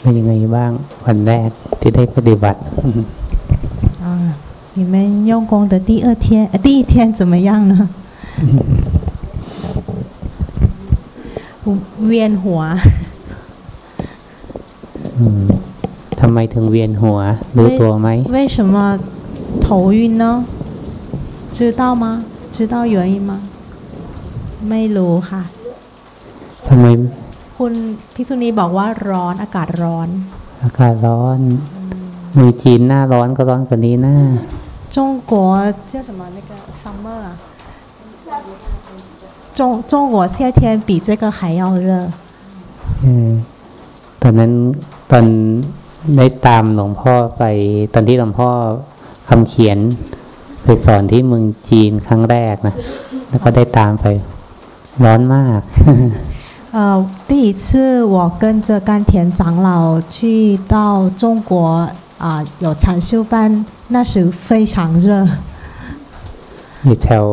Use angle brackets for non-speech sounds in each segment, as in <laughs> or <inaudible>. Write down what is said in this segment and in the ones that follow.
เป็นยังไงบ้างวันแรกที่ได้ปฏิบัติ 啊，你们用功的第二天，呃，第一天怎么样呢？เวียนหัว อืมทำไมถึงเวียนหัว รู้ตัวไหม 为什么头晕呢？知道吗？知道原因吗？ไม่รู้ค่ะ ทำไม คุณพิกษุณีบอกว่าร้อนอากาศร้อน อากาศร้อนเมืองจีนหน้าร้อนก็ร้อนกว่านี้นะ 中国叫什么那个 summer 啊？中中国夏天比这个还要热。 เออตอนนั้นตอนได้ตามหลวงพ่อไป ตอนที่หลวงพ่อคำเขียน ไปสอนที่เมืองจีนครั้งแรกนะ แล้วก็ได้ตามไป ร้อนมาก 呃，第一次我跟着甘田长老去到中国啊、有禅修班，那时非常热， อยู่แถว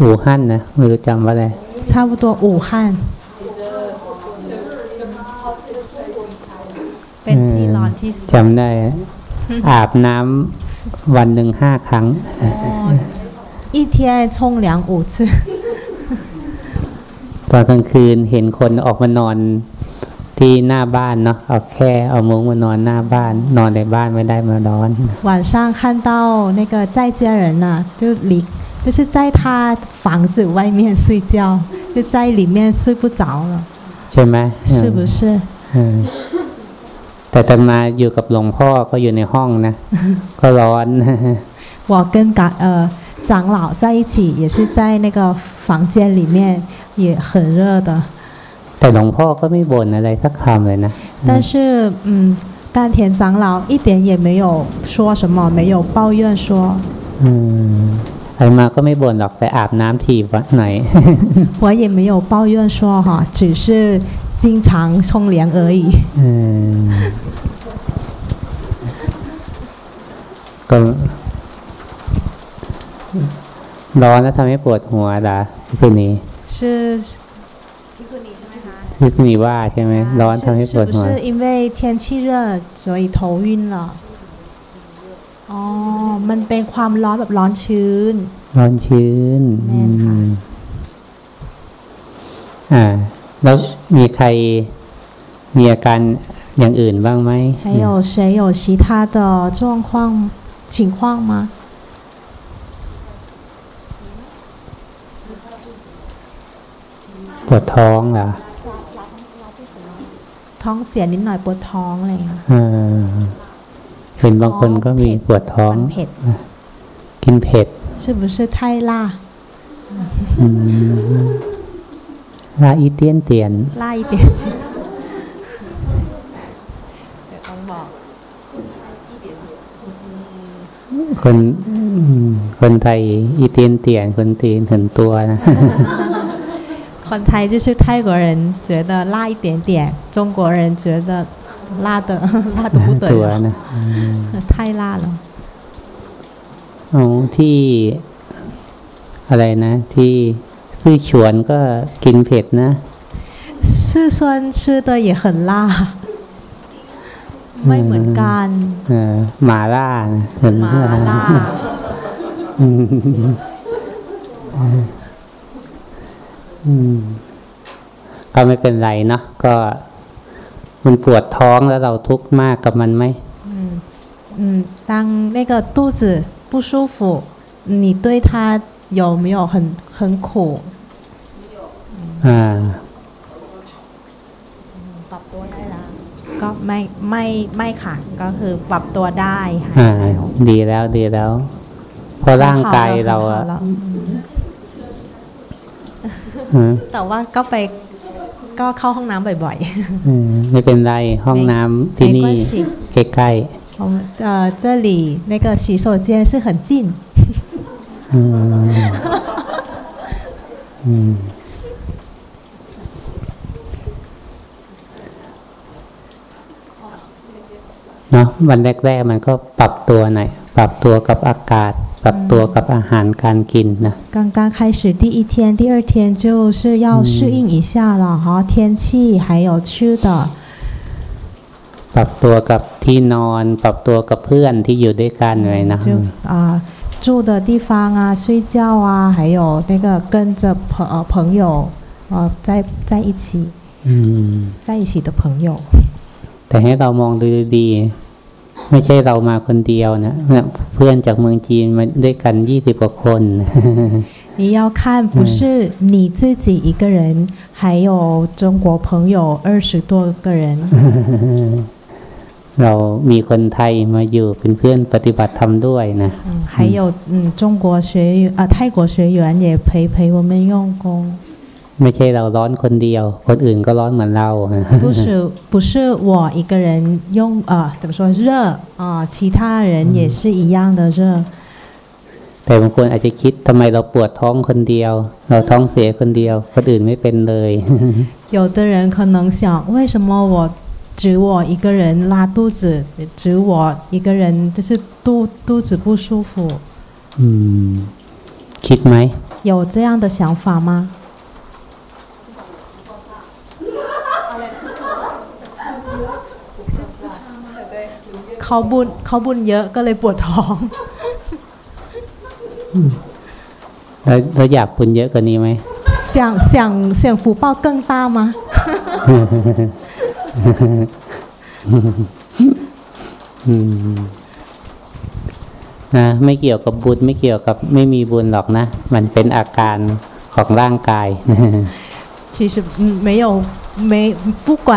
อู่ฮั่นนะไม่รู้จำว่าอะไร 差不多武汉。เป็นที่ร้อนที่สุด จำได้ อาบน้ำวันหนึ่งห้าครั้ง 一天冲凉五次。 ตอนกลางคืนเห็นคนออกมานอนที่หน้าบ้านเนาะเอาแค่เอามุ้งมานอนหน้าบ้าน นอนในบ้านไม่ได้มาร้อน 晚上看到那个在家人呐、就离就是在他房子外面睡觉，就在里面睡不着了， ใช่ไหม 是不是？ เออแต่ตอนมาอยู่กับหลวงพ่อก็อยู่ในห้องนะ ก็ร้อน 我跟感呃长老在一起，也是在那个房间里面， 也很热的。 แต่หลวงพ่อก็ไม่บ่นอะไรสักคำเลยนะ 但是嗯，丹田长老一点也没有说什么，没有抱怨说。 อืมไอ้มาก็ไม่บ่นหรอกแต่อาบน้ำทีวะหน่อย 我也没有抱怨说哈，只是经常冲凉而已。 อืมก็ร้อนแล้วทำให้ปวดหัวดาพิษุ นี 是พิษุนีว่าใช่ไหมร้อนทำให้ปวด 是 หั 不 ว 是因为天气热所以头晕了？อ๋อ มันเป็นความร้อนแบบร้อนชื้น ร้อนชื้น แม่นค่ะ อืมอ่า แล้วมีใครมีอาการอย่างอื่นบ้างไหม 还有谁有其他的状况情况吗？ ปวดท้องเหรอท้องเสียนิดหน่อยปวดท้องอะไรอย่าเงี้เห็นบางคนก็มีปวดท้องเผ็ดกินเผ็ดใช่ไม่ใช่ไทยล่ะลาอีเตียนเตียนลาอีเตียนต้องบอกคนคนไทยอีเตียนเตียนคนตีนเห็นตัวนะ คนไทย就是泰国人觉得辣一点点，中国人觉得辣的<laughs> 辣的不 ตัว 得了， นะ 太辣了。 อ๋อที่อะไรนะ ที่ซื่อฉวนก็กินเผ็ดนะ 四川吃的也很辣，ไม่เหมือนกัน เออหมาล่านะเห็น หมาล่า อืมอืม <laughs> ก็ไม่เป็นไรเนาะก็มันปวดท้องแล้วเราทุกข์มากกับมันไหม 嗯，当那个肚子不舒服，你对它有没有很很苦？ อ่า ปรับตัวได้แล้ว ก็ไม่ไม่ไม่ค่ะ ก็คือปรับตัวได้หาย อ่า แล้ว ดีแล้วดีแล้วเพราะร่างกายเราอะ แล้ว อืม แต่ว่าก็ไปก็เข้าห้องน้ำบ่อย อืมไม่เป็นไรห้องน้ำ ๆ ที่นี่ 没关系 ใกล้ 我们呃这里那个洗手间是很近， ๆอืมอืมเนาะวันแรกๆมันก็ปรับตัวหน่อยปรับตัวกับอากาศ ปรับตัวกับอาหารการกินนะ 刚刚开始第一天、第二天就是要适应一下了哈，天气还有吃的， ปรับตัวกับที่นอน ปรับตัวกับเพื่อนที่อยู่ด้วยกันไว้นะ 就啊、住的地方啊，睡觉啊，还有那个跟着朋呃朋友呃在在一起 อืม 在一起的朋友。 แต่ให้เรามองดูดีๆ ไม่ใช่เรามาคนเดียวนะเนี่ยเพื่อนจากเมืองจีนมาด้วยกันยี่สิบกว่าคน 你要看，不是你自己一个人，还有中国朋友二十多个人。 เรามีคนไทยมาอยู่เป็นเพื่อนปฏิบัติธรรมด้วยนะ 嗯，还有嗯，中国学员啊、泰国学员也陪陪我们用功， ไม่ใช่เราร้อนคนเดียว คนอื่นก็ร้อนเหมือนเรา 不是不是我一个人用啊、怎么说热啊、其他人也是一样的热。 แต่บางคนอาจจะคิดทำไมเราปวดท้องคนเดียว เราท้องเสียคนเดียว คนอื่นไม่เป็นเลย 有的人可能想，为什么我只我一个人拉肚子，只我一个人就是肚肚子不舒服？ อืม คิดไหม 有这样的想法吗？ เขาบุญเขาบุญเยอะก็เลยปวดท้อง แล้วเราอยากบุญเยอะกว่านี้ไหม 想想想福报更大吗？ อืมนะไม่เกี่ยวกับบุญไม่เกี่ยวกับไม่มีบุญหรอกนะ มันเป็นอาการของร่างกาย 其实嗯没有没不管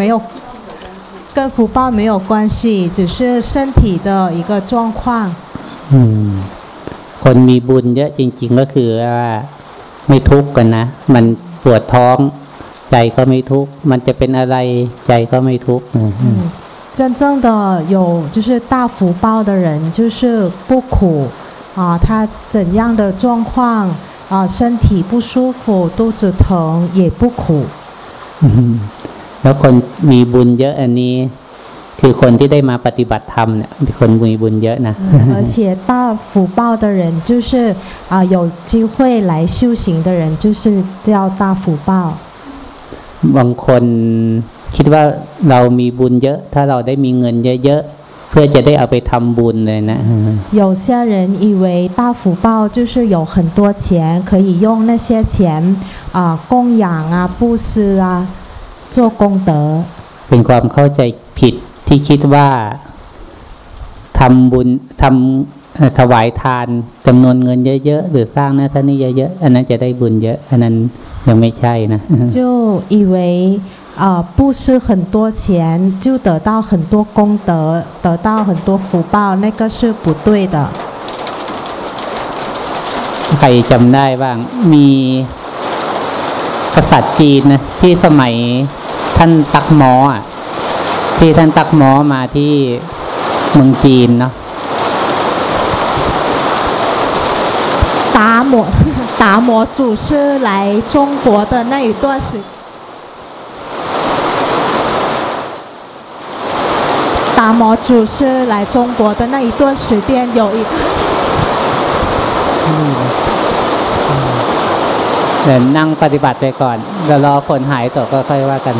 没有 跟福报没有关系，只是身体的一个状况。 อืม คนมีบุญเยอะจริง ๆ ก็คือว่าไม่ทุกข์กันนะ มันปวดท้อง ใจก็ไม่ทุกข์ มันจะเป็นอะไรใจก็ไม่ทุกข์อืม 嗯，真正的有就是大福报的人，就是不苦啊，他怎样的状况啊，身体不舒服，肚子疼也不苦。 อืม แล้วคนมีบุญเยอะอันนี้ คือคนที่ได้มาปฏิบัติธรรมเนี่ยเป็นคนมีบุญเยอะนะ 而且大福报的人，就是啊有机会来修行的人，就是叫大福报。 บางคนคิดว่าเรามีบุญเยอะ ถ้าเราได้มีเงินเยอะๆ เพื่อจะได้เอาไปทำบุญเลยนะ 有些人以为大福报就是有很多钱，可以用那些钱啊供养啊、布施啊， 做功德。 เป็นความเข้าใจผิดที่คิดว่าทำบุญทำเอ่อถวายทานจำนวนเงินเยอะๆ หรือสร้างนั่นท่านี่เยอะๆ อันนั้นจะได้บุญเยอะ อันนั้นยังไม่ใช่นะ 就以为啊、布施很多钱就得到很多功德，得到很多福报，那个是不对的。 ใครจำได้บ้าง มี กษัตริย์จีนนะที่สมัยท่านตักหมออ่ะ ที่ท่านตักหมอมาที่เมืองจีนเนาะ 达摩达摩祖师来中国的那一段时，达摩祖师来中国的那一段时间，有一 เดี๋ยวนั่งปฏิบัติไปก่อนเดี๋ยวรอผลหายตัวก็ค่อยว่ากัน